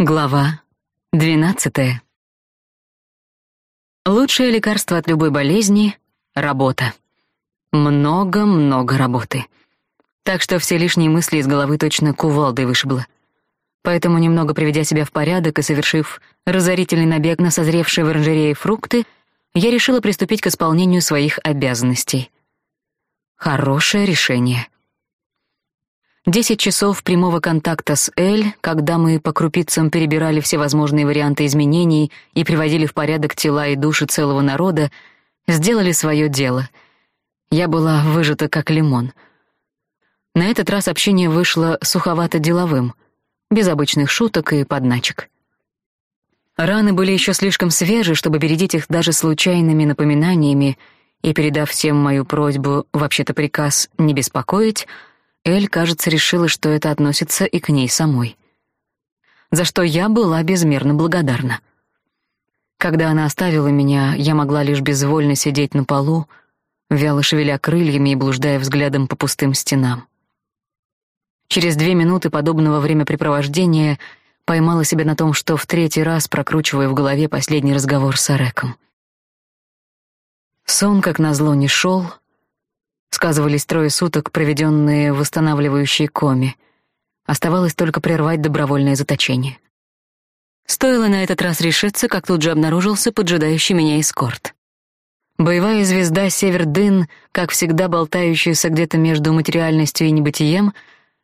Глава двенадцатая. Лучшее лекарство от любой болезни — работа. Много-много работы. Так что все лишние мысли из головы точно кувалдой вышибло. Поэтому, немного приведя себя в порядок и совершив разорительный набег на созревшие в оранжерее фрукты, я решила приступить к исполнению своих обязанностей. Хорошее решение — Десять часов прямого контакта с Эль, когда мы по крупицам перебирали все возможные варианты изменений и приводили в порядок тела и души целого народа, сделали свое дело. Я была выжата как лимон. На этот раз общение вышло суховато-деловым, без обычных шуток и подначек. Раны были еще слишком свежи, чтобы бередить их даже случайными напоминаниями, и, передав всем мою просьбу, вообще-то приказ не беспокоить, Эль, кажется, решила, что это относится и к ней самой. За что я была безмерно благодарна. Когда она оставила меня, я могла лишь безвольно сидеть на полу, вяло шевеля крыльями и блуждая взглядом по пустым стенам. Через две минуты подобного времяпрепровождения поймала себя на том, что в третий раз прокручиваю в голове последний разговор с Ареком. Сон, как назло, не шел — Сказывались трое суток, проведенные в восстанавливающей коме. Оставалось только прервать добровольное заточение. Стоило на этот раз решиться, как тут же обнаружился поджидающий меня эскорт. Боевая звезда Севердын, как всегда болтающаяся где-то между материальностью и небытием,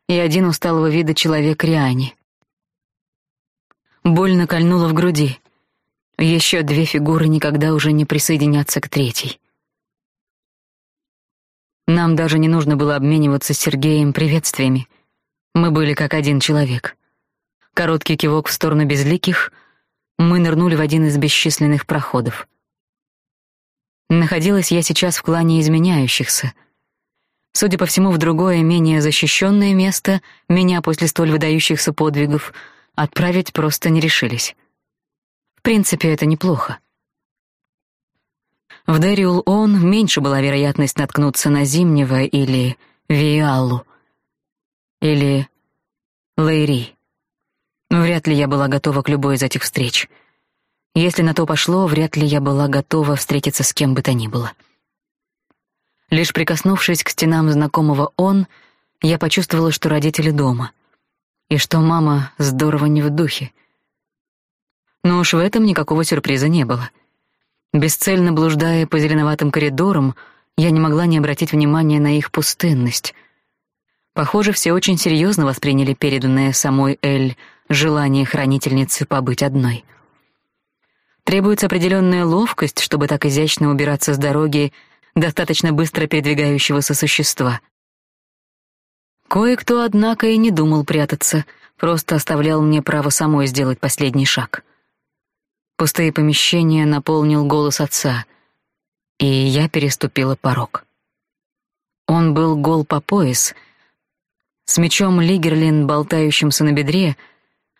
и один усталого вида человек Риани. Больно кольнуло в груди. Еще две фигуры никогда уже не присоединятся к третьей. Нам даже не нужно было обмениваться с Сергеем приветствиями. Мы были как один человек. Короткий кивок в сторону безликих, мы нырнули в один из бесчисленных проходов. Находилась я сейчас в клане изменяющихся. Судя по всему, в другое, менее защищенное место меня после столь выдающихся подвигов отправить просто не решились. В принципе, это неплохо. В Дэриул-Он меньше была вероятность наткнуться на Зимнего или Виалу, или Лейри. Вряд ли я была готова к любой из этих встреч. Если на то пошло, вряд ли я была готова встретиться с кем бы то ни было. Лишь прикоснувшись к стенам знакомого «он», я почувствовала, что родители дома, и что мама здорово не в духе. Но уж в этом никакого сюрприза не было — Бесцельно блуждая по зеленоватым коридорам, я не могла не обратить внимания на их пустынность. Похоже, все очень серьезно восприняли переданное самой Эль желание хранительницы побыть одной. Требуется определенная ловкость, чтобы так изящно убираться с дороги достаточно быстро передвигающегося существа. Кое-кто, однако, и не думал прятаться, просто оставлял мне право самой сделать последний шаг — Пустые помещения наполнил голос отца, и я переступила порог. Он был гол по пояс, с мечом Лигерлин, болтающимся на бедре,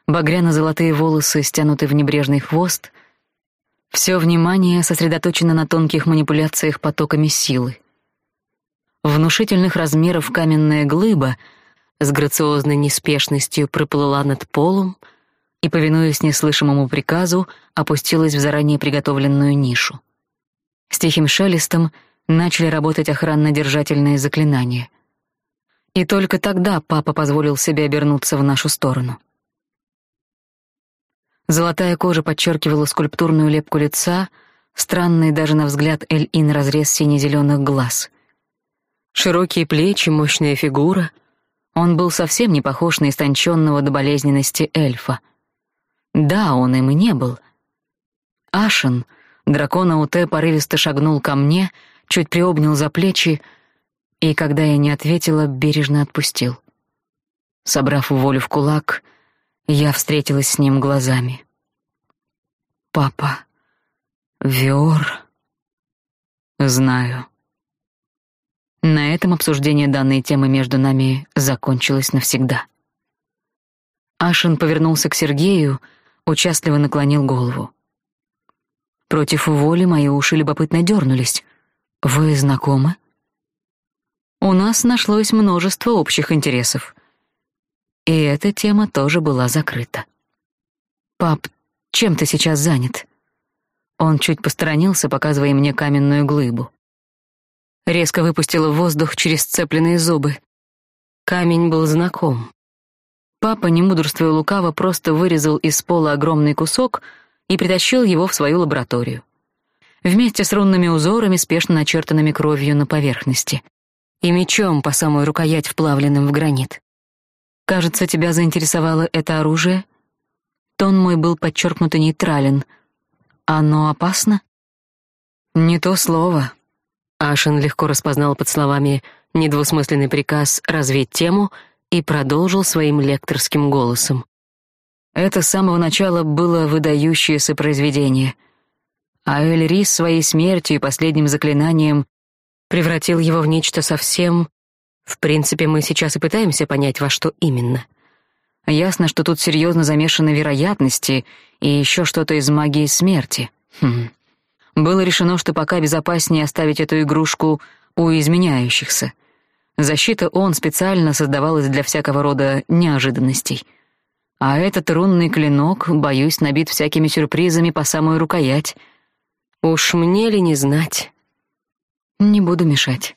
багряно-золотые волосы стянуты в небрежный хвост, все внимание сосредоточено на тонких манипуляциях потоками силы. Внушительных размеров каменная глыба с грациозной неспешностью проплыла над полом — и, повинуясь неслышимому приказу, опустилась в заранее приготовленную нишу. С тихим шелестом начали работать охранно-держательные заклинания. И только тогда папа позволил себе обернуться в нашу сторону. Золотая кожа подчеркивала скульптурную лепку лица, странный даже на взгляд Эль-Ин разрез сине-зеленых глаз. Широкие плечи, мощная фигура. Он был совсем не похож на истонченного до болезненности эльфа — да, он им и не был. Ашен, дракон Ауте, порывисто шагнул ко мне, чуть приобнял за плечи и, когда я не ответила, бережно отпустил. Собрав волю в кулак, я встретилась с ним глазами. «Папа, Виор...» «Знаю». На этом обсуждение данной темы между нами закончилось навсегда. Ашин повернулся к Сергею, участливо наклонил голову. Против воли мои уши любопытно дернулись. «Вы знакомы?» У нас нашлось множество общих интересов. И эта тема тоже была закрыта. «Пап, чем ты сейчас занят?» Он чуть посторонился, показывая мне каменную глыбу. Резко выпустила воздух через сцепленные зубы. Камень был знаком. Папа, не мудрствуя лукаво, просто вырезал из пола огромный кусок и притащил его в свою лабораторию. Вместе с рунными узорами, спешно начертанными кровью на поверхности. И мечом по самую рукоять, вплавленным в гранит. «Кажется, тебя заинтересовало это оружие?» Тон мой был подчеркнуто нейтрален. «Оно опасно?» «Не то слово». Ашен легко распознал под словами недвусмысленный приказ развить тему и продолжил своим лекторским голосом. Это с самого начала было выдающееся произведение. А Эльрис своей смертью и последним заклинанием превратил его в нечто совсем... В принципе, мы сейчас и пытаемся понять, во что именно. Ясно, что тут серьезно замешаны вероятности и еще что-то из магии смерти. Хм. Было решено, что пока безопаснее оставить эту игрушку у изменяющихся. Защита он специально создавалась для всякого рода неожиданностей. А этот рунный клинок, боюсь, набит всякими сюрпризами по самую рукоять. Уж мне ли не знать? Не буду мешать.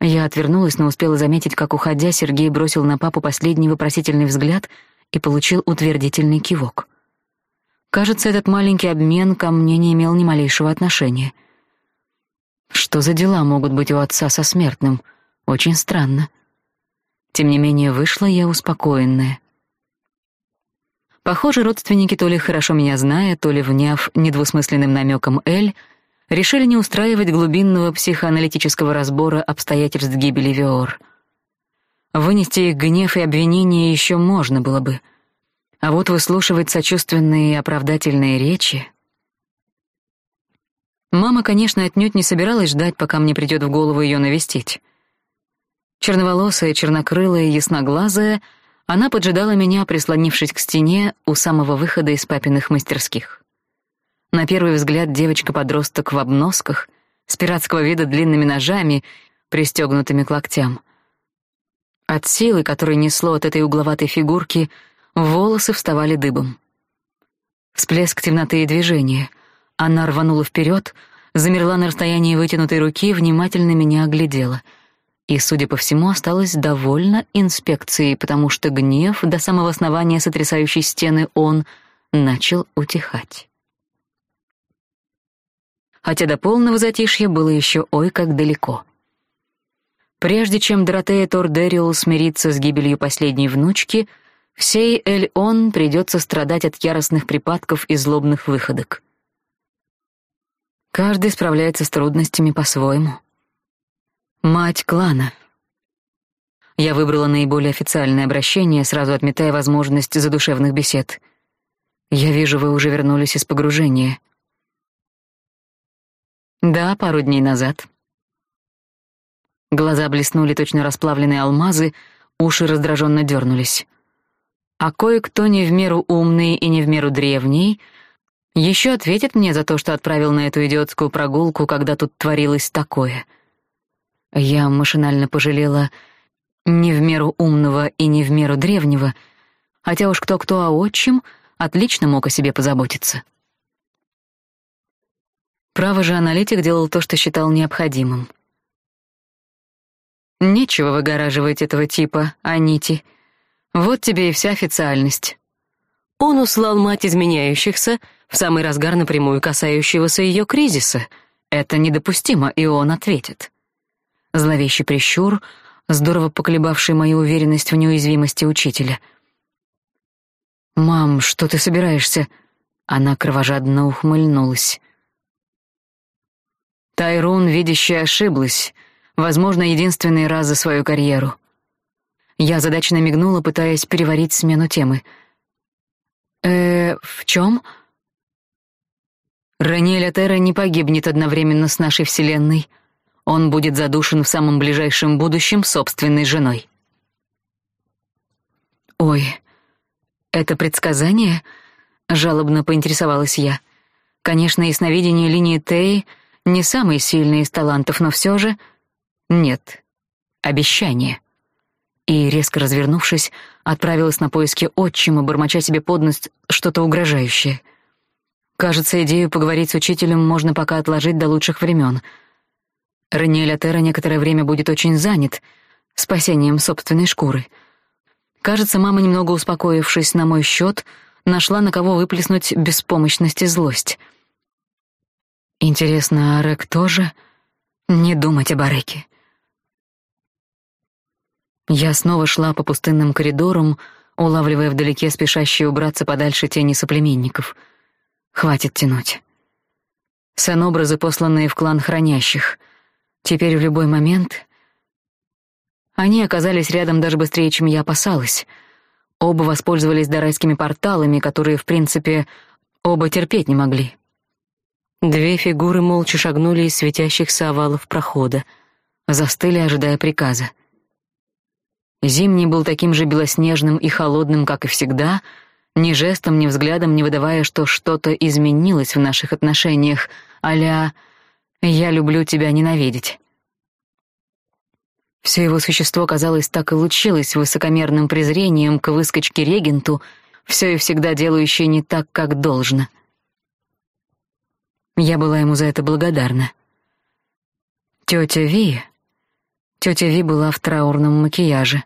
Я отвернулась, но успела заметить, как, уходя, Сергей бросил на папу последний вопросительный взгляд и получил утвердительный кивок. Кажется, этот маленький обмен ко мне не имел ни малейшего отношения. Что за дела могут быть у отца со смертным? Очень странно. Тем не менее, вышла я успокоенная. Похоже, родственники, то ли хорошо меня зная, то ли вняв недвусмысленным намеком Эль, решили не устраивать глубинного психоаналитического разбора обстоятельств гибели Виор. Вынести их гнев и обвинения еще можно было бы. А вот выслушивать сочувственные и оправдательные речи... Мама, конечно, отнюдь не собиралась ждать, пока мне придет в голову ее навестить. Черноволосая, чернокрылая, ясноглазая, она поджидала меня, прислонившись к стене у самого выхода из папиных мастерских. На первый взгляд девочка-подросток в обносках, с пиратского вида длинными ножами, пристегнутыми к локтям. От силы, которой несло от этой угловатой фигурки, волосы вставали дыбом. Всплеск темноты и движения. Она рванула вперед, замерла на расстоянии вытянутой руки, внимательно меня оглядела. И, судя по всему, осталась довольна инспекцией, потому что гнев до самого основания сотрясающей стены он начал утихать хотя до полного затишья было еще ой как далеко. Прежде чем Доротея Тордериол смирится с гибелью последней внучки, всей Эль-Он придется страдать от яростных припадков и злобных выходок. Каждый справляется с трудностями по-своему. Мать клана. Я выбрала наиболее официальное обращение, сразу отметая возможность задушевных бесед. Я вижу, вы уже вернулись из погружения. Да, пару дней назад. Глаза блеснули точно расплавленные алмазы, уши раздраженно дернулись. А кое-кто не в меру умный и не в меру древний еще ответит мне за то, что отправил на эту идиотскую прогулку, когда тут творилось такое. Я машинально пожалела не в меру умного и не в меру древнего, хотя уж кто-кто, а отчим отлично мог о себе позаботиться. Право же аналитик делал то, что считал необходимым. Нечего выгораживать этого типа, Анити. Вот тебе и вся официальность. Он услал мать изменяющихся в самый разгар напрямую касающегося ее кризиса. Это недопустимо, и он ответит. Зловещий прищур, здорово поколебавший мою уверенность в неуязвимости учителя. «Мам, что ты собираешься?» Она кровожадно ухмыльнулась. Тайрун, видящая, ошиблась, возможно, единственный раз за свою карьеру. Я задачно мигнула, пытаясь переварить смену темы. «Э, в чем? Ранель Атера не погибнет одновременно с нашей Вселенной. Он будет задушен в самом ближайшем будущем собственной женой. «Ой, это предсказание?» — жалобно поинтересовалась я. Конечно, ясновидение линии Тей — не самый сильный из талантов, но все же... Нет. Обещание. и, резко развернувшись, отправилась на поиски отчима, бормоча себе под нос что-то угрожающее. Кажется, идею поговорить с учителем можно пока отложить до лучших времен. Раниэль Атера некоторое время будет очень занят спасением собственной шкуры. Кажется, мама, немного успокоившись на мой счет, нашла на кого выплеснуть беспомощность и злость. Интересно, а Рек тоже? Не думать об Ареке. Я снова шла по пустынным коридорам, улавливая вдалеке спешащие убраться подальше тени соплеменников. Хватит тянуть. Сан-образы, посланные в клан хранящих. Теперь в любой момент... Они оказались рядом даже быстрее, чем я опасалась. Оба воспользовались дарайскими порталами, которые, в принципе, оба терпеть не могли. Две фигуры молча шагнули из светящихся овалов прохода, застыли, ожидая приказа. Зимний был таким же белоснежным и холодным, как и всегда, ни жестом, ни взглядом не выдавая, что что-то изменилось в наших отношениях, аля «я люблю тебя ненавидеть». Все его существо, казалось, так и лучилось высокомерным презрением к выскочке-регенту, все и всегда делающей не так, как должно. Я была ему за это благодарна. Тетя Ви... Тетя Ви была в траурном макияже.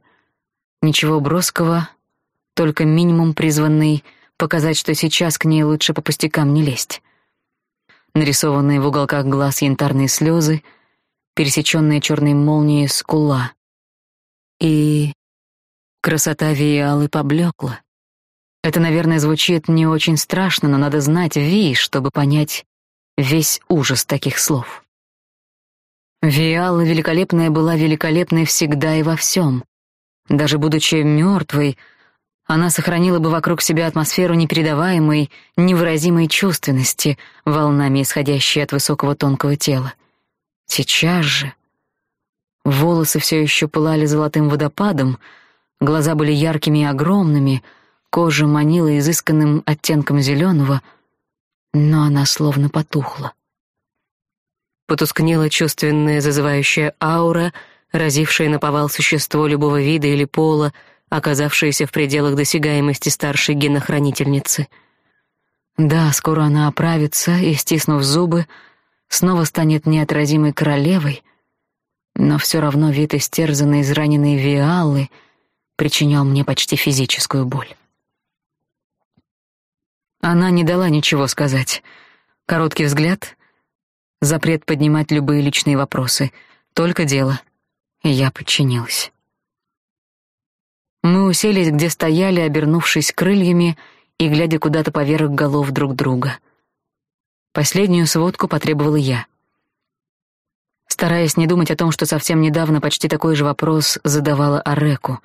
Ничего броского, только минимум призванный показать, что сейчас к ней лучше по пустякам не лезть. Нарисованные в уголках глаз янтарные слезы, пересечённая черной молнией скула. И красота Виалы поблекла. Это, наверное, звучит не очень страшно, но надо знать Ви, чтобы понять весь ужас таких слов. Виала великолепная была великолепной всегда и во всем. Даже будучи мертвой, она сохранила бы вокруг себя атмосферу непередаваемой, невыразимой чувственности, волнами исходящей от высокого тонкого тела. Сейчас же волосы все еще пылали золотым водопадом, глаза были яркими и огромными, кожа манила изысканным оттенком зеленого, но она словно потухла. Потускнела чувственная зазывающая аура — разившее наповал существо любого вида или пола, оказавшееся в пределах досягаемости старшей генохранительницы. Да, скоро она оправится и, стиснув зубы, снова станет неотразимой королевой, но все равно вид истерзанной, израненной Виалы причинял мне почти физическую боль. Она не дала ничего сказать. Короткий взгляд, запрет поднимать любые личные вопросы, только дело — и я подчинилась. Мы уселись, где стояли, обернувшись крыльями и глядя куда-то поверх голов друг друга. Последнюю сводку потребовала я. Стараясь не думать о том, что совсем недавно почти такой же вопрос задавала Ареку.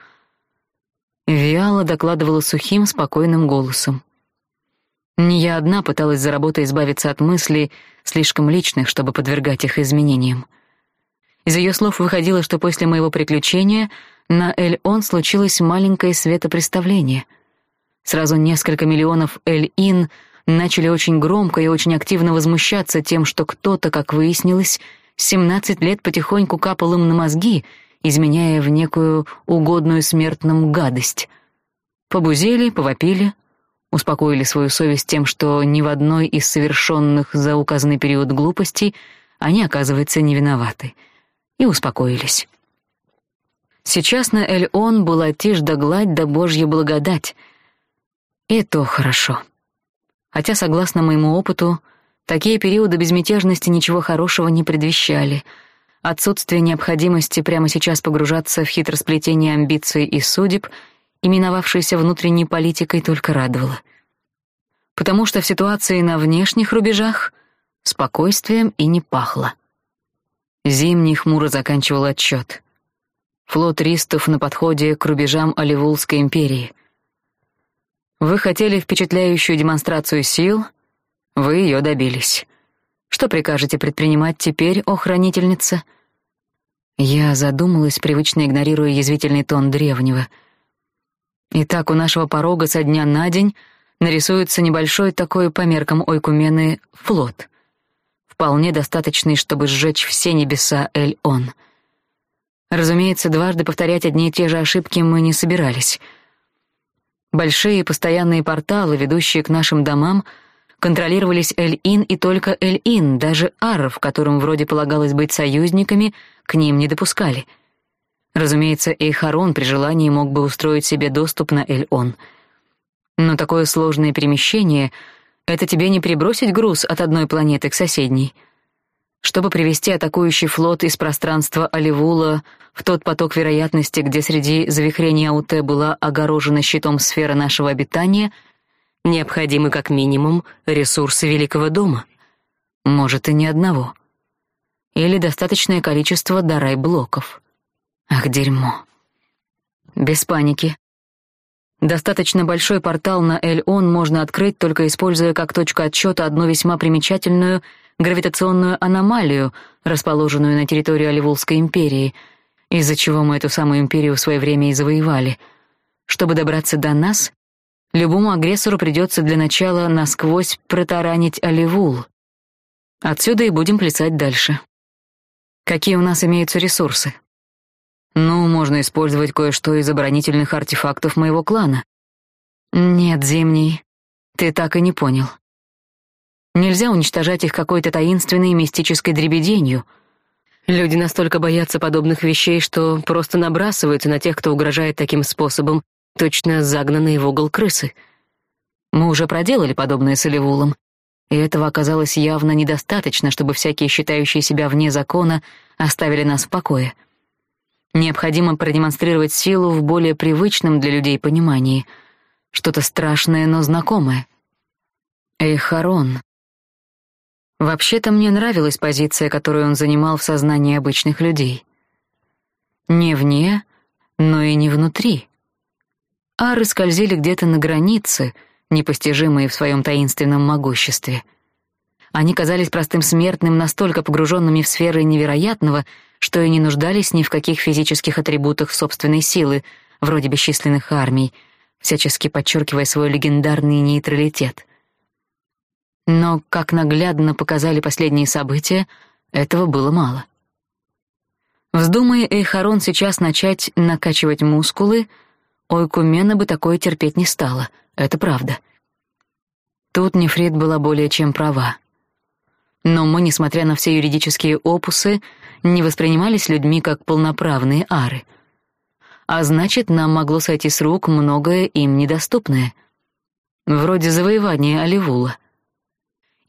Виала докладывала сухим, спокойным голосом. Не я одна пыталась за работой избавиться от мыслей, слишком личных, чтобы подвергать их изменениям. Из ее слов выходило, что после моего приключения на Эль-Он случилось маленькое светопреставление. Сразу несколько миллионов Эль-Ин начали очень громко и очень активно возмущаться тем, что кто-то, как выяснилось, 17 лет потихоньку капал им на мозги, изменяя в некую угодную смертным гадость. Побузели, повопили, успокоили свою совесть тем, что ни в одной из совершенных за указанный период глупостей они, оказывается, не виноваты — и успокоились. Сейчас на Эль-Он была тишь да гладь да божья благодать. И то хорошо. Хотя, согласно моему опыту, такие периоды безмятежности ничего хорошего не предвещали. Отсутствие необходимости прямо сейчас погружаться в хитросплетение амбиций и судеб, именовавшейся внутренней политикой, только радовало. Потому что в ситуации на внешних рубежах спокойствием и не пахло. Зимний хмуро заканчивал отчет. Флот ристов на подходе к рубежам Оливулской империи. Вы хотели впечатляющую демонстрацию сил, вы ее добились. Что прикажете предпринимать теперь, о хранительница? Я задумалась, привычно игнорируя язвительный тон древнего. Итак, у нашего порога со дня на день нарисуется небольшой такой по меркам Ойкумены флот — вполне достаточный, чтобы сжечь все небеса Эль-Он. Разумеется, дважды повторять одни и те же ошибки мы не собирались. Большие постоянные порталы, ведущие к нашим домам, контролировались Эль-Ин и только Эль-Ин, даже аров, которым вроде полагалось быть союзниками, к ним не допускали. Разумеется, Эйхарон при желании мог бы устроить себе доступ на Эль-Он. Но такое сложное перемещение — это тебе не перебросить груз от одной планеты к соседней — чтобы привести атакующий флот из пространства Оливула в тот поток вероятности, где среди завихрений Ауте была огорожена щитом сфера нашего обитания, необходимы как минимум ресурсы Великого дома. Может, и не одного. Или достаточное количество дарай-блоков. Ах, дерьмо. Без паники. Достаточно большой портал на Эль-Он можно открыть, только используя как точку отсчета одну весьма примечательную — гравитационную аномалию, расположенную на территории Оливулской империи, из-за чего мы эту самую империю в свое время и завоевали. Чтобы добраться до нас, любому агрессору придется для начала насквозь протаранить Оливул. Отсюда и будем плясать дальше. Какие у нас имеются ресурсы? Ну, можно использовать кое-что из оборонительных артефактов моего клана. Нет, Зимний, ты так и не понял. Нельзя уничтожать их какой-то таинственной мистической дребеденью. Люди настолько боятся подобных вещей, что просто набрасываются на тех, кто угрожает таким способом, точно загнанные в угол крысы. Мы уже проделали подобное с Оливулом, и этого оказалось явно недостаточно, чтобы всякие, считающие себя вне закона, оставили нас в покое. Необходимо продемонстрировать силу в более привычном для людей понимании. Что-то страшное, но знакомое. Эйхарон. Вообще-то мне нравилась позиция, которую он занимал в сознании обычных людей. Не вне, но и не внутри. Ары скользили где-то на границе, непостижимые в своем таинственном могуществе. Они казались простым смертным настолько погруженными в сферы невероятного, что и не нуждались ни в каких физических атрибутах собственной силы, вроде бесчисленных армий, всячески подчеркивая свой легендарный нейтралитет. Но, как наглядно показали последние события, этого было мало. Вздумая Эйхарон сейчас начать накачивать мускулы, Ойкумена бы такое терпеть не стала, это правда. Тут Нефрит была более чем права. Но мы, несмотря на все юридические опусы, не воспринимались людьми как полноправные ары. А значит, нам могло сойти с рук многое им недоступное. Вроде завоевания Оливула —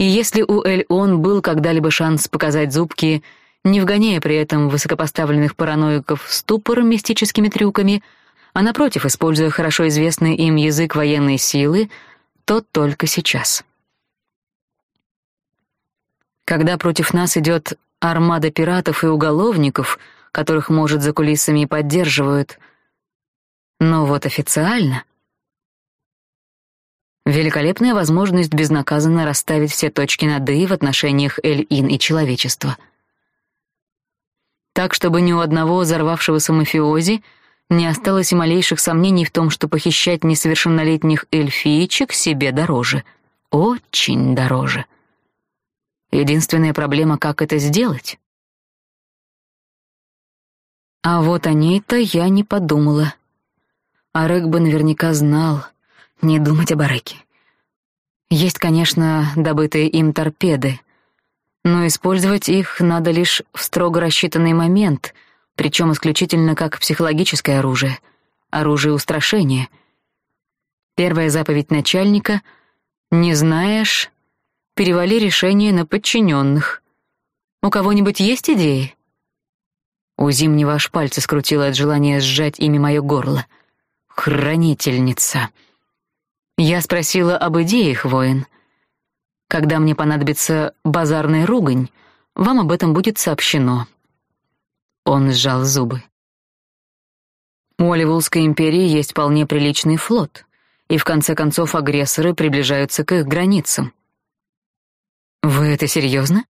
и если у Эль-Он был когда-либо шанс показать зубки, не вгоняя при этом высокопоставленных параноиков в ступор мистическими трюками, а напротив, используя хорошо известный им язык военной силы, то только сейчас. Когда против нас идет армада пиратов и уголовников, которых, может, за кулисами и поддерживают, но вот официально Великолепная возможность безнаказанно расставить все точки над «и» в отношениях Эль-Ин и человечества. Так, чтобы ни у одного взорвавшегося мафиози не осталось и малейших сомнений в том, что похищать несовершеннолетних эльфиечек себе дороже. Очень дороже. Единственная проблема, как это сделать. А вот о ней-то я не подумала. Арек бы наверняка знал — не думать об Ареке. Есть, конечно, добытые им торпеды, но использовать их надо лишь в строго рассчитанный момент, причем исключительно как психологическое оружие, оружие устрашения. Первая заповедь начальника — «Не знаешь, перевали решение на подчиненных. У кого-нибудь есть идеи?» У Зимнего аж пальцы скрутило от желания сжать ими мое горло. «Хранительница». Я спросила об идеях, воин. Когда мне понадобится базарная ругань, вам об этом будет сообщено. Он сжал зубы. У Оливулской империи есть вполне приличный флот, и в конце концов агрессоры приближаются к их границам. Вы это серьезно?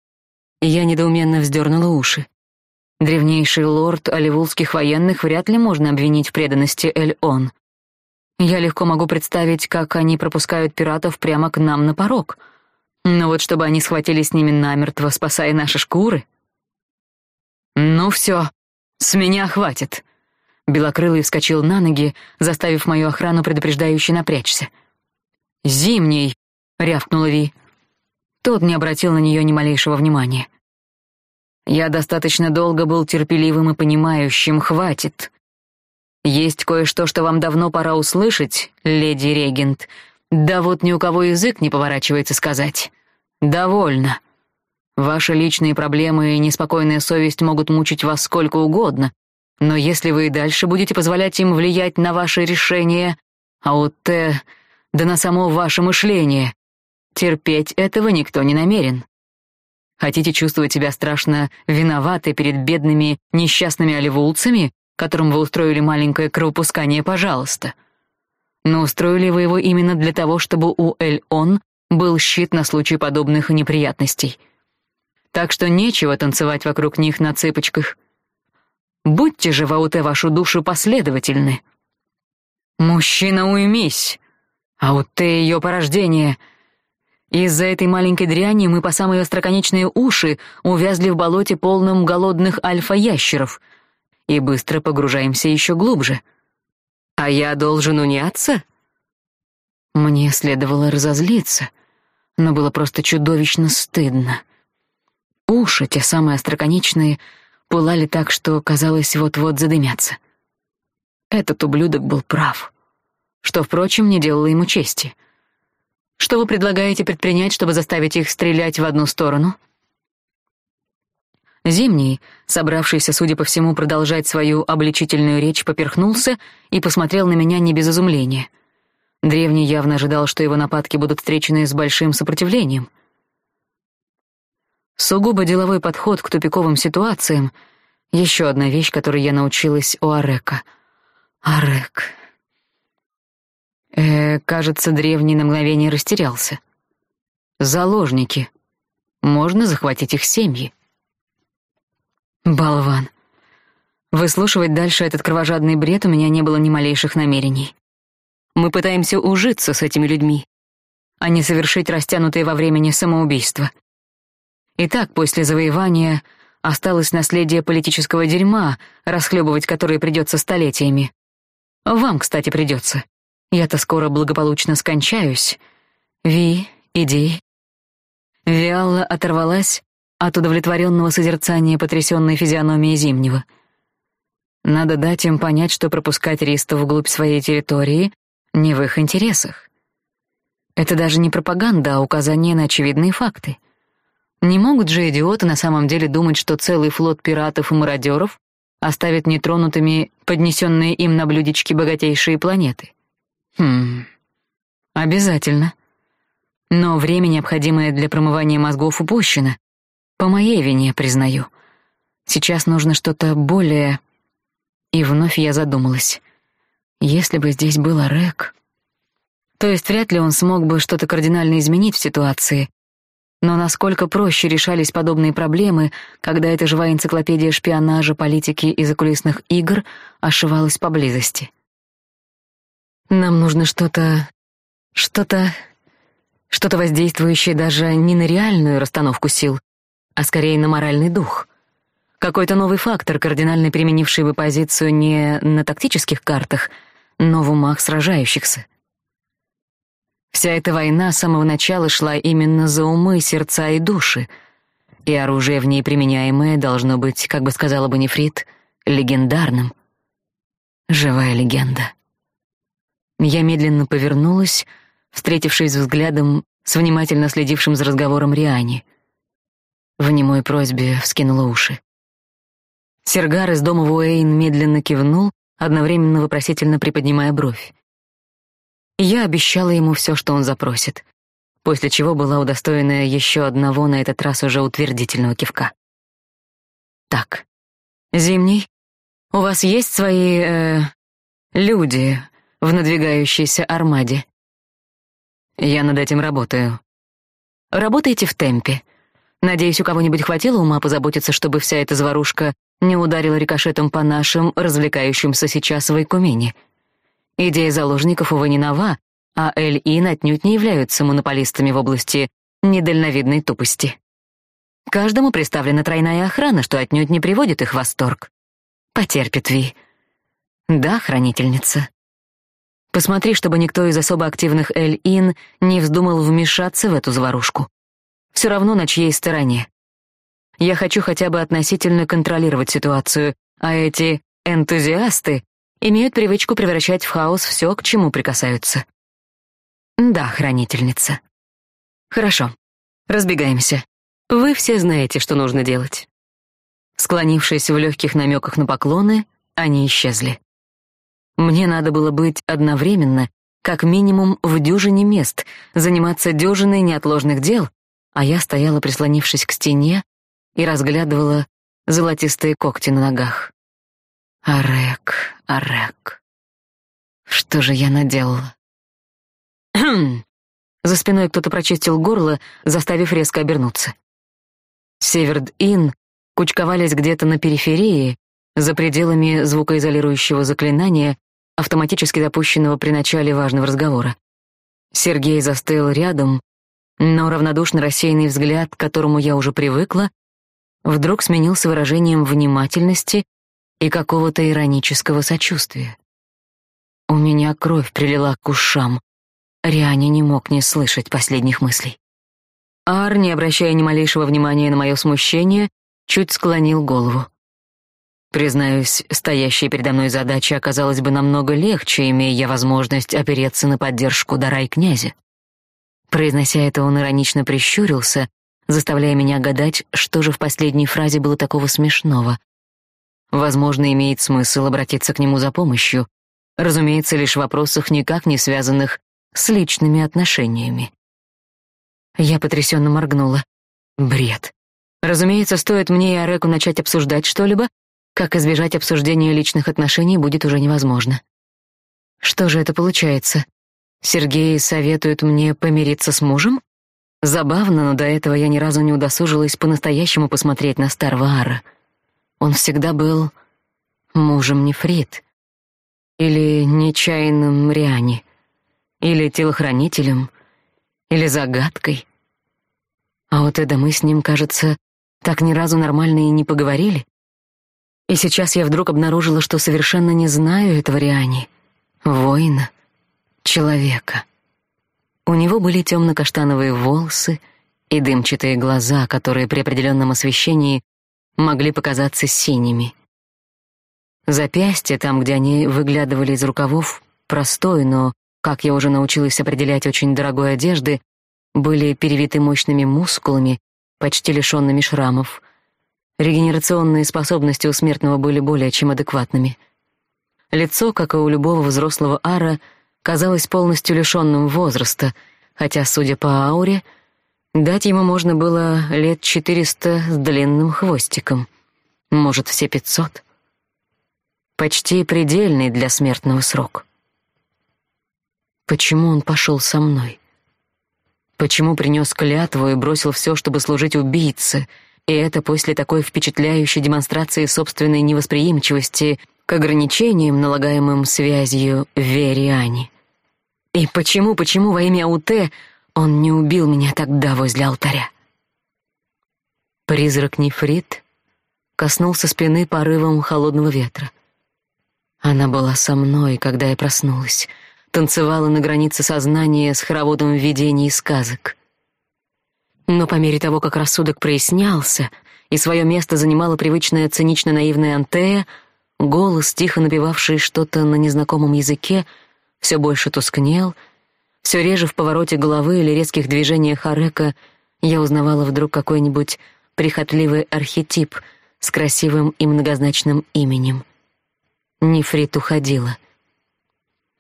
Я недоуменно вздернула уши. Древнейший лорд оливулских военных вряд ли можно обвинить в преданности Эль-Он. Я легко могу представить, как они пропускают пиратов прямо к нам на порог. Но вот чтобы они схватили с ними намертво, спасая наши шкуры... Ну все, «С меня хватит!» Белокрылый вскочил на ноги, заставив мою охрану предупреждающе напрячься. «Зимний!» — рявкнула Ви. Тот не обратил на нее ни малейшего внимания. «Я достаточно долго был терпеливым и понимающим, хватит. Есть кое-что, что вам давно пора услышать, леди регент. Да вот ни у кого язык не поворачивается сказать. Довольно. Ваши личные проблемы и неспокойная совесть могут мучить вас сколько угодно, но если вы и дальше будете позволять им влиять на ваши решения, а вот э, да на само ваше мышление, терпеть этого никто не намерен. Хотите чувствовать себя страшно виноватой перед бедными несчастными оливулцами, которым вы устроили маленькое кровопускание, пожалуйста. Но устроили вы его именно для того, чтобы у Эль-Он был щит на случай подобных неприятностей. Так что нечего танцевать вокруг них на цыпочках. Будьте же, Вауте, вашу душу последовательны. Мужчина, уймись. Ауте ее порождение. Из-за этой маленькой дряни мы по самые остроконечные уши увязли в болоте полном голодных альфа-ящеров — и быстро погружаемся еще глубже. А я должен уняться? Мне следовало разозлиться, но было просто чудовищно стыдно. Уши, те самые остроконечные, пылали так, что казалось вот-вот задымятся. Этот ублюдок был прав, что, впрочем, не делало ему чести. Что вы предлагаете предпринять, чтобы заставить их стрелять в одну сторону? — Зимний, собравшийся, судя по всему, продолжать свою обличительную речь, поперхнулся и посмотрел на меня не без изумления. Древний явно ожидал, что его нападки будут встречены с большим сопротивлением. Сугубо деловой подход к тупиковым ситуациям — еще одна вещь, которой я научилась у Арека. Арек. Э, кажется, древний на мгновение растерялся. Заложники. Можно захватить их семьи. Болван. Выслушивать дальше этот кровожадный бред у меня не было ни малейших намерений. Мы пытаемся ужиться с этими людьми, а не совершить растянутые во времени самоубийство. Итак, после завоевания осталось наследие политического дерьма, расхлебывать которое придется столетиями. Вам, кстати, придется. Я-то скоро благополучно скончаюсь. Ви, иди. Виалла оторвалась от удовлетворенного созерцания потрясенной физиономии Зимнего. Надо дать им понять, что пропускать ристов вглубь своей территории не в их интересах. Это даже не пропаганда, а указание на очевидные факты. Не могут же идиоты на самом деле думать, что целый флот пиратов и мародеров оставит нетронутыми поднесенные им на блюдечки богатейшие планеты. Хм, обязательно. Но время, необходимое для промывания мозгов, упущено. По моей вине, признаю. Сейчас нужно что-то более... И вновь я задумалась. Если бы здесь был Рек... То есть вряд ли он смог бы что-то кардинально изменить в ситуации. Но насколько проще решались подобные проблемы, когда эта живая энциклопедия шпионажа, политики и закулисных игр ошивалась поблизости. Нам нужно что-то... что-то... что-то воздействующее даже не на реальную расстановку сил, а скорее на моральный дух. Какой-то новый фактор, кардинально переменивший бы позицию не на тактических картах, но в умах сражающихся. Вся эта война с самого начала шла именно за умы, сердца и души, и оружие в ней применяемое должно быть, как бы сказала бы Нефрит, легендарным. Живая легенда. Я медленно повернулась, встретившись взглядом с внимательно следившим за разговором Риани — в немой просьбе вскинула уши. Сергар из дома Вуэйн медленно кивнул, одновременно вопросительно приподнимая бровь. Я обещала ему все, что он запросит, после чего была удостоена еще одного, на этот раз уже утвердительного кивка. Так, Зимний, у вас есть свои, э, люди в надвигающейся армаде? Я над этим работаю. Работайте в темпе. Надеюсь, у кого-нибудь хватило ума позаботиться, чтобы вся эта заварушка не ударила рикошетом по нашим, развлекающимся сейчас в Айкумене. Идея заложников, увы, не нова, а Эль-Ин отнюдь не являются монополистами в области недальновидной тупости. Каждому представлена тройная охрана, что отнюдь не приводит их в восторг. Потерпит, Ви. Да, хранительница. Посмотри, чтобы никто из особо активных Эль-Ин не вздумал вмешаться в эту заварушку. Все равно на чьей стороне. Я хочу хотя бы относительно контролировать ситуацию, а эти энтузиасты имеют привычку превращать в хаос все, к чему прикасаются. Да, хранительница. Хорошо. Разбегаемся. Вы все знаете, что нужно делать. Склонившись в легких намеках на поклоны, они исчезли. Мне надо было быть одновременно, как минимум в дюжине мест, заниматься дюжиной неотложных дел, а я стояла, прислонившись к стене, и разглядывала золотистые когти на ногах. Арек, Арек. Что же я наделала? За спиной кто-то прочистил горло, заставив резко обернуться. Северд-Ин кучковались где-то на периферии, за пределами звукоизолирующего заклинания, автоматически запущенного при начале важного разговора. Сергей застыл рядом, но равнодушно рассеянный взгляд, к которому я уже привыкла, вдруг сменился выражением внимательности и какого-то иронического сочувствия. У меня кровь прилила к ушам. Риани не мог не слышать последних мыслей. Ар, не обращая ни малейшего внимания на мое смущение, чуть склонил голову. Признаюсь, стоящая передо мной задача оказалась бы намного легче, имея я возможность опереться на поддержку дара и князя. Произнося это, он иронично прищурился, заставляя меня гадать, что же в последней фразе было такого смешного. Возможно, имеет смысл обратиться к нему за помощью, разумеется, лишь в вопросах, никак не связанных с личными отношениями. Я потрясенно моргнула. Бред. Разумеется, стоит мне и Ареку начать обсуждать что-либо, как избежать обсуждения личных отношений будет уже невозможно. Что же это получается? Сергей советует мне помириться с мужем? Забавно, но до этого я ни разу не удосужилась по-настоящему посмотреть на старого Ара. Он всегда был мужем Нефрит. Или нечаянным Риани. Или телохранителем. Или загадкой. А вот это мы с ним, кажется, так ни разу нормально и не поговорили. И сейчас я вдруг обнаружила, что совершенно не знаю этого Риани, воина, человека. У него были темно-каштановые волосы и дымчатые глаза, которые при определенном освещении могли показаться синими. Запястья, там, где они выглядывали из рукавов, простой, но, как я уже научилась определять очень дорогой одежды, были перевиты мощными мускулами, почти лишенными шрамов — Регенерационные способности у смертного были более чем адекватными. Лицо, как и у любого взрослого ара, казалось полностью лишённым возраста, хотя, судя по ауре, дать ему можно было лет четыреста с длинным хвостиком, может, все пятьсот. Почти предельный для смертного срок. Почему он пошел со мной? Почему принес клятву и бросил все, чтобы служить убийце — и это после такой впечатляющей демонстрации собственной невосприимчивости к ограничениям, налагаемым связью в Вериане. И почему, почему во имя Ауте он не убил меня тогда возле алтаря? Призрак Нефрит коснулся спины порывом холодного ветра. Она была со мной, когда я проснулась, танцевала на границе сознания с хороводом видений и сказок. Но по мере того, как рассудок прояснялся, и свое место занимала привычная цинично-наивная Антея, голос, тихо напевавший что-то на незнакомом языке, все больше тускнел, все реже в повороте головы или резких движениях Арека я узнавала вдруг какой-нибудь прихотливый архетип с красивым и многозначным именем. Нефрит уходила.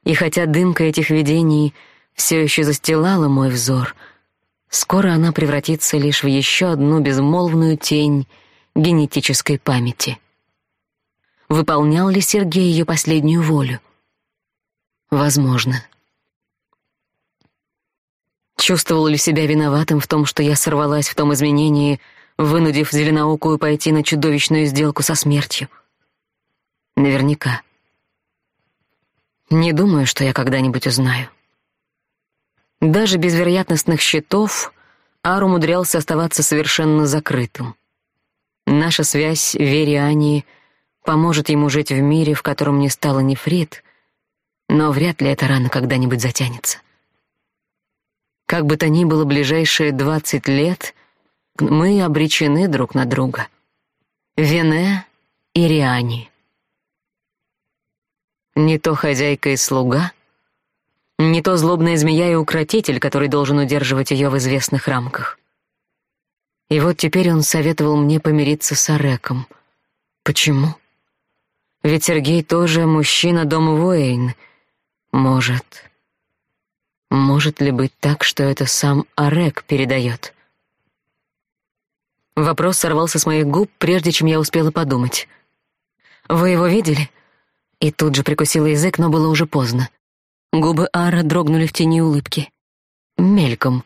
И хотя дымка этих видений все еще застилала мой взор — Скоро она превратится лишь в еще одну безмолвную тень генетической памяти. Выполнял ли Сергей ее последнюю волю? Возможно. Чувствовал ли себя виноватым в том, что я сорвалась в том изменении, вынудив Зеленоокую пойти на чудовищную сделку со смертью? Наверняка. Не думаю, что я когда-нибудь узнаю. Даже без вероятностных счетов Ар умудрялся оставаться совершенно закрытым. Наша связь в Вериане поможет ему жить в мире, в котором не стало нефрит, но вряд ли эта рана когда-нибудь затянется. Как бы то ни было, ближайшие двадцать лет мы обречены друг на друга. Вене и Риани. Не то хозяйка и слуга, не то злобная змея и укротитель, который должен удерживать ее в известных рамках. И вот теперь он советовал мне помириться с Ареком. Почему? Ведь Сергей тоже мужчина дома Уэйн. Может... Может ли быть так, что это сам Арек передает? Вопрос сорвался с моих губ, прежде чем я успела подумать. «Вы его видели?» И тут же прикусила язык, но было уже поздно. Губы Ара дрогнули в тени улыбки. Мельком.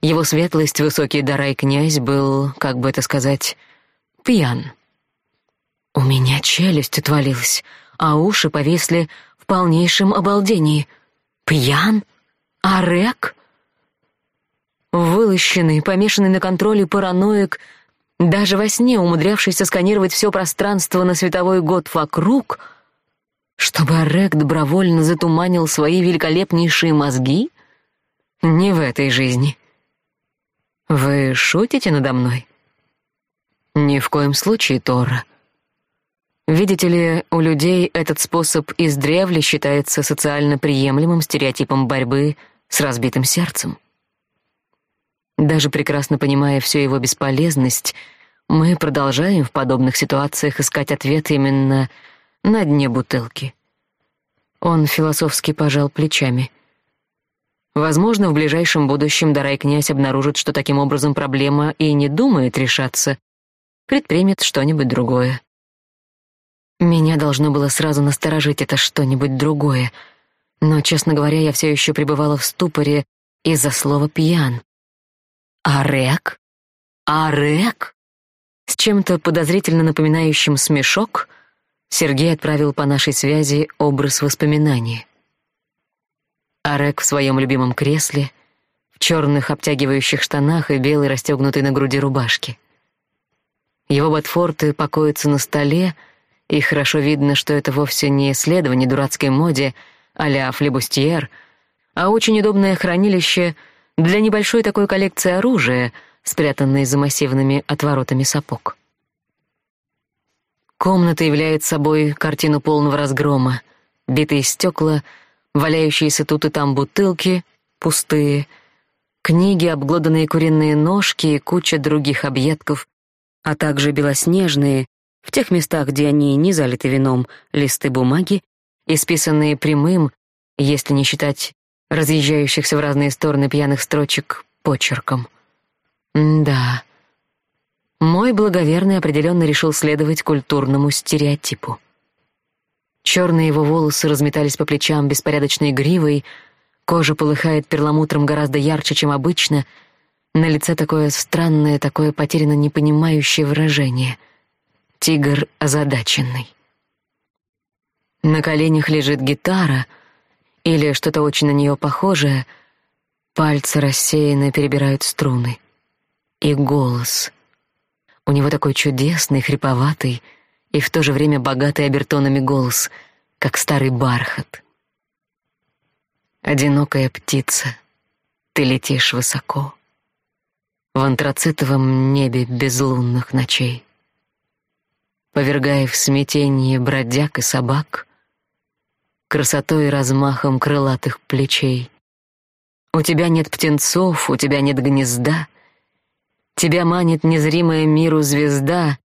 Его светлость, высокий дарай князь, был, как бы это сказать, пьян. У меня челюсть отвалилась, а уши повисли в полнейшем обалдении. Пьян? Арек? Вылощенный, помешанный на контроле параноик, даже во сне умудрявшийся сканировать все пространство на световой год вокруг — чтобы Орек добровольно затуманил свои великолепнейшие мозги? Не в этой жизни. Вы шутите надо мной? Ни в коем случае, Тора. Видите ли, у людей этот способ издревле считается социально приемлемым стереотипом борьбы с разбитым сердцем. Даже прекрасно понимая всю его бесполезность, мы продолжаем в подобных ситуациях искать ответ именно на дне бутылки. Он философски пожал плечами. Возможно, в ближайшем будущем Дарай князь обнаружит, что таким образом проблема и не думает решаться, предпримет что-нибудь другое. Меня должно было сразу насторожить это что-нибудь другое, но, честно говоря, я все еще пребывала в ступоре из-за слова «пьян». «Арек? Арек?» С чем-то подозрительно напоминающим смешок — Сергей отправил по нашей связи образ воспоминания. Арек в своем любимом кресле, в черных обтягивающих штанах и белой расстегнутой на груди рубашке. Его ботфорты покоятся на столе, и хорошо видно, что это вовсе не исследование дурацкой моде а-ля флебустьер, а очень удобное хранилище для небольшой такой коллекции оружия, спрятанной за массивными отворотами сапог. Комната является собой картину полного разгрома. Битые стекла, валяющиеся тут и там бутылки, пустые, книги, обглоданные куриные ножки и куча других объедков, а также белоснежные, в тех местах, где они не залиты вином, листы бумаги, исписанные прямым, если не считать разъезжающихся в разные стороны пьяных строчек, почерком. Да, мой благоверный определенно решил следовать культурному стереотипу. Черные его волосы разметались по плечам беспорядочной гривой, кожа полыхает перламутром гораздо ярче, чем обычно, на лице такое странное, такое потерянно непонимающее выражение. Тигр озадаченный. На коленях лежит гитара или что-то очень на нее похожее, пальцы рассеянно перебирают струны. И голос — у него такой чудесный, хриповатый и в то же время богатый обертонами голос, как старый бархат. Одинокая птица, ты летишь высоко, в антрацитовом небе безлунных ночей. Повергая в смятение бродяг и собак, красотой и размахом крылатых плечей. У тебя нет птенцов, у тебя нет гнезда, Тебя манит незримая миру звезда,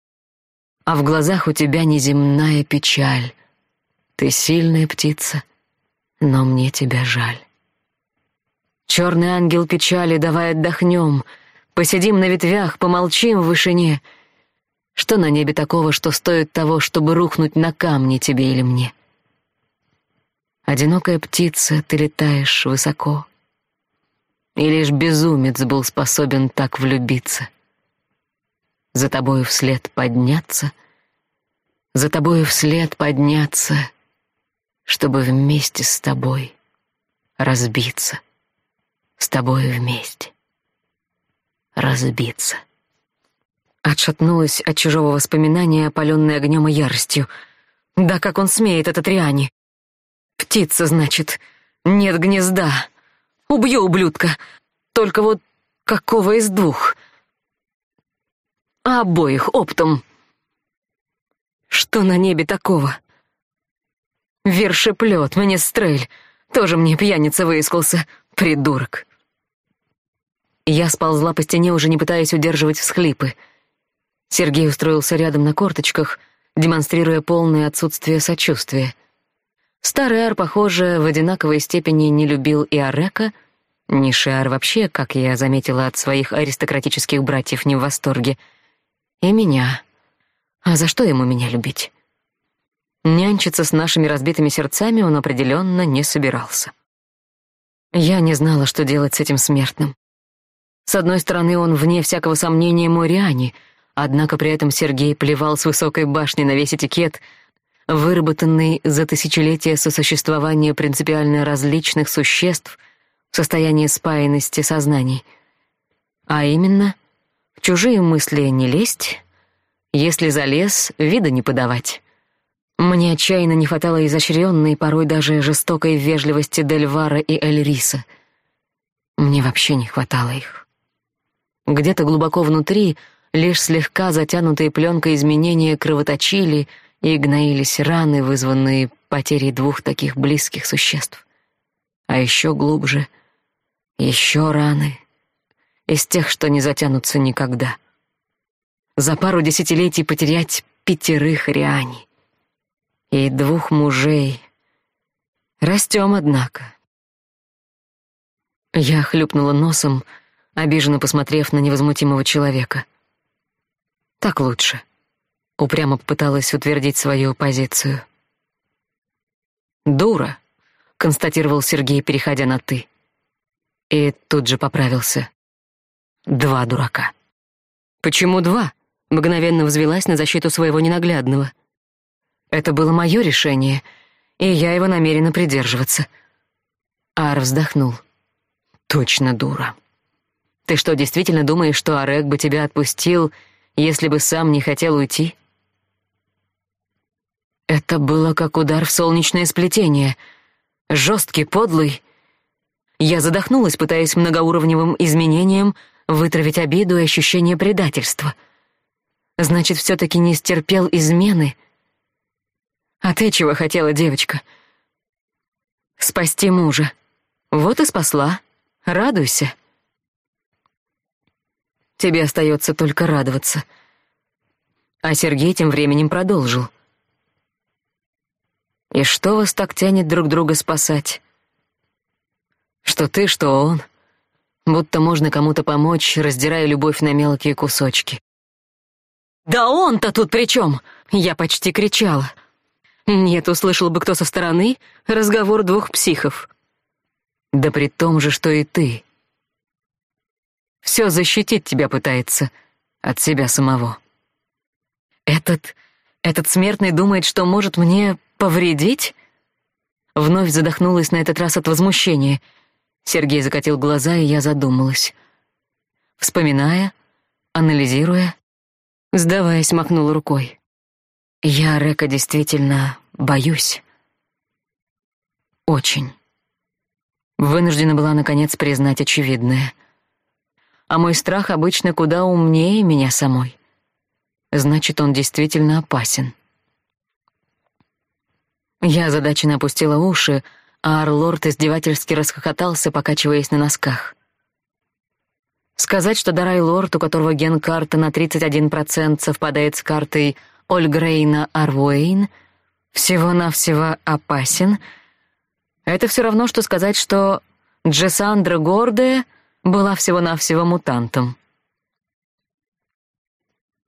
а в глазах у тебя неземная печаль. Ты сильная птица, но мне тебя жаль. Черный ангел печали, давай отдохнем, посидим на ветвях, помолчим в вышине. Что на небе такого, что стоит того, чтобы рухнуть на камни тебе или мне? Одинокая птица, ты летаешь высоко — и лишь безумец был способен так влюбиться. За тобою вслед подняться, за тобою вслед подняться, чтобы вместе с тобой разбиться, с тобою вместе разбиться. Отшатнулась от чужого воспоминания, опаленной огнем и яростью. Да как он смеет, этот Риани? Птица, значит. Нет гнезда. Убью ублюдка. Только вот какого из двух? А обоих оптом. Что на небе такого? Вершеплет, мне стрель. Тоже мне пьяница выискался. Придурок. Я сползла по стене, уже не пытаясь удерживать всхлипы. Сергей устроился рядом на корточках, демонстрируя полное отсутствие сочувствия. Старый Ар, похоже, в одинаковой степени не любил и Арека, Нишиар вообще, как я заметила от своих аристократических братьев, не в восторге, и меня. А за что ему меня любить? Нянчиться с нашими разбитыми сердцами он определенно не собирался. Я не знала, что делать с этим смертным. С одной стороны, он, вне всякого сомнения, мой Риани, однако при этом Сергей плевал с высокой башни на весь этикет, выработанный за тысячелетия сосуществования принципиально различных существ в состоянии спаянности сознаний. А именно, в чужие мысли не лезть, если залез, вида не подавать. Мне отчаянно не хватало изощренной, порой даже жестокой вежливости Дельвара и Эльриса. Мне вообще не хватало их. Где-то глубоко внутри лишь слегка затянутые пленкой изменения кровоточили и гноились раны, вызванные потерей двух таких близких существ. А еще глубже — еще раны, из тех, что не затянутся никогда. За пару десятилетий потерять пятерых Риани и двух мужей. Растем, однако. Я хлюпнула носом, обиженно посмотрев на невозмутимого человека. Так лучше. Упрямо попыталась утвердить свою позицию. «Дура», — констатировал Сергей, переходя на «ты». И тут же поправился. «Два дурака». «Почему два?» — мгновенно взвелась на защиту своего ненаглядного. Это было мое решение, и я его намерена придерживаться. Ар вздохнул. Точно дура. Ты что, действительно думаешь, что Арек бы тебя отпустил, если бы сам не хотел уйти? Это было как удар в солнечное сплетение. Жесткий, подлый. Я задохнулась, пытаясь многоуровневым изменением вытравить обиду и ощущение предательства. Значит, все таки не стерпел измены — а ты чего хотела, девочка? Спасти мужа. Вот и спасла. Радуйся. Тебе остается только радоваться. А Сергей тем временем продолжил. И что вас так тянет друг друга спасать? Что ты, что он. Будто можно кому-то помочь, раздирая любовь на мелкие кусочки. «Да он-то тут при чем?» Я почти кричала. Нет, услышал бы кто со стороны разговор двух психов. Да при том же, что и ты. Все защитить тебя пытается от себя самого. Этот... этот смертный думает, что может мне повредить? Вновь задохнулась на этот раз от возмущения. Сергей закатил глаза, и я задумалась. Вспоминая, анализируя, сдаваясь, махнула рукой. Я Река действительно боюсь. Очень. Вынуждена была наконец признать очевидное. А мой страх обычно куда умнее меня самой. Значит, он действительно опасен. Я озадаченно опустила уши, а Арлорд издевательски расхохотался, покачиваясь на носках. Сказать, что Дарай Лорд, у которого ген карты на 31% совпадает с картой Ольгрейна Арвуэйн всего-навсего опасен, это все равно, что сказать, что Джессандра Гордая была всего-навсего мутантом.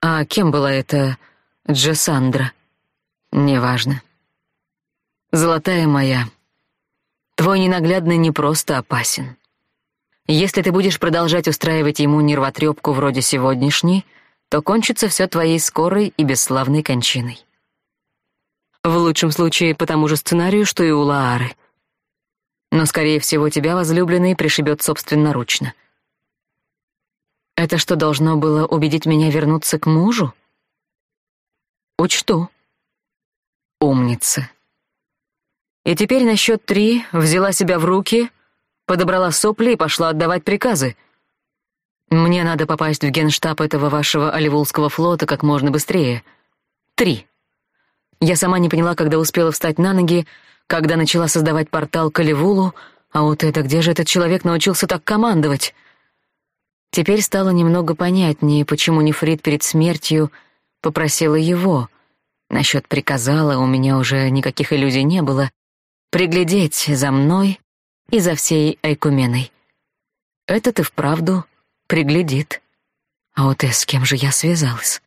А кем была эта Джессандра? Неважно. Золотая моя, твой ненаглядный не просто опасен. Если ты будешь продолжать устраивать ему нервотрепку вроде сегодняшней — то кончится все твоей скорой и бесславной кончиной. В лучшем случае по тому же сценарию, что и у Лаары. Но, скорее всего, тебя возлюбленный пришибет собственноручно. Это что должно было убедить меня вернуться к мужу? Учту. Умница. И теперь на счет три взяла себя в руки, подобрала сопли и пошла отдавать приказы. Мне надо попасть в генштаб этого вашего Оливулского флота как можно быстрее. Три. Я сама не поняла, когда успела встать на ноги, когда начала создавать портал к Оливулу, а вот это где же этот человек научился так командовать? Теперь стало немного понятнее, почему Нефрит перед смертью попросила его. Насчет приказала у меня уже никаких иллюзий не было, приглядеть за мной и за всей Айкуменой. Этот и вправду приглядит. А вот и с кем же я связалась?